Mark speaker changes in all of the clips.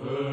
Speaker 1: Fericit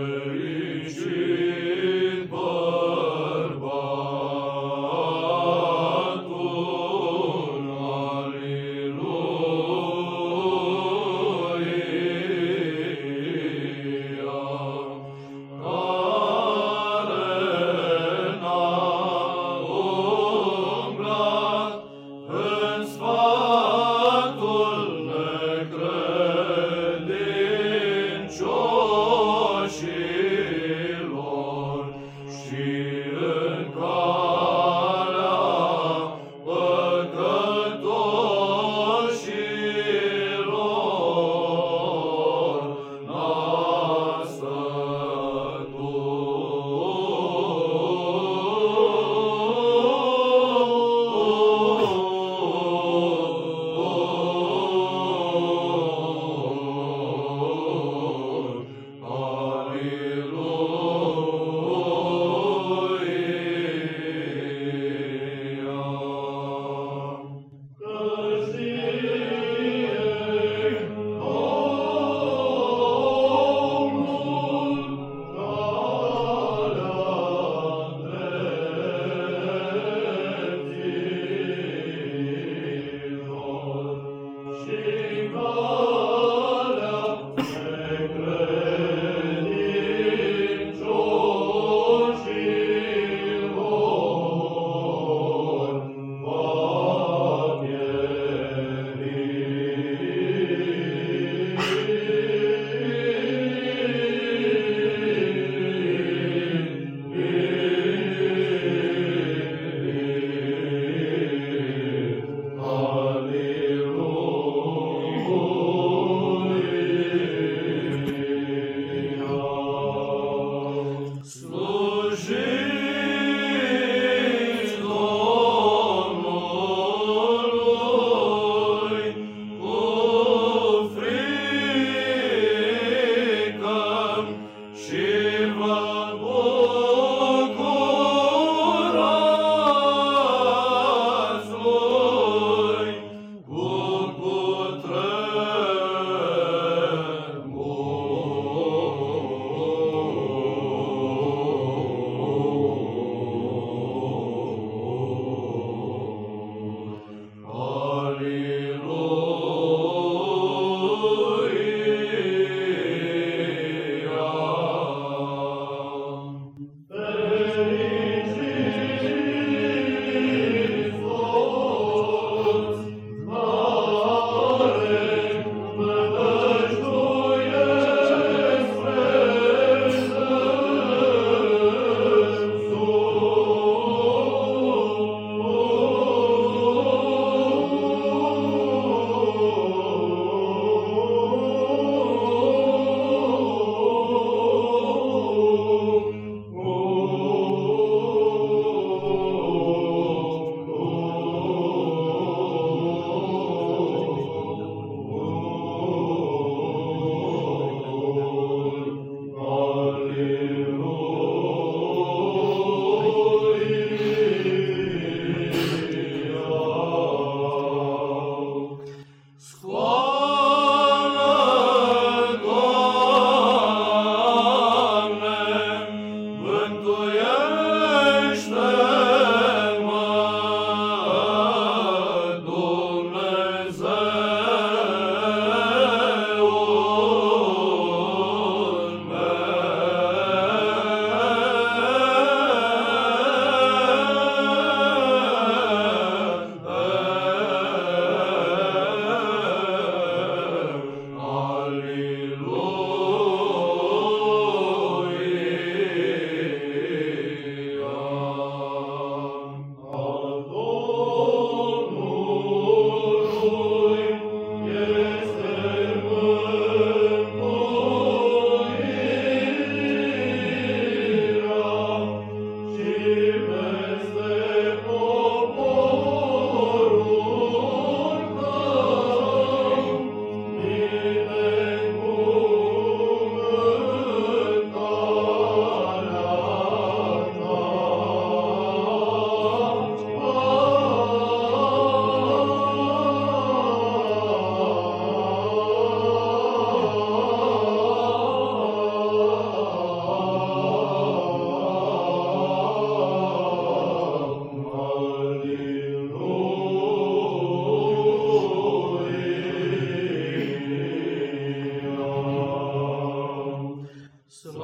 Speaker 1: slăvit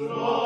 Speaker 1: Oh.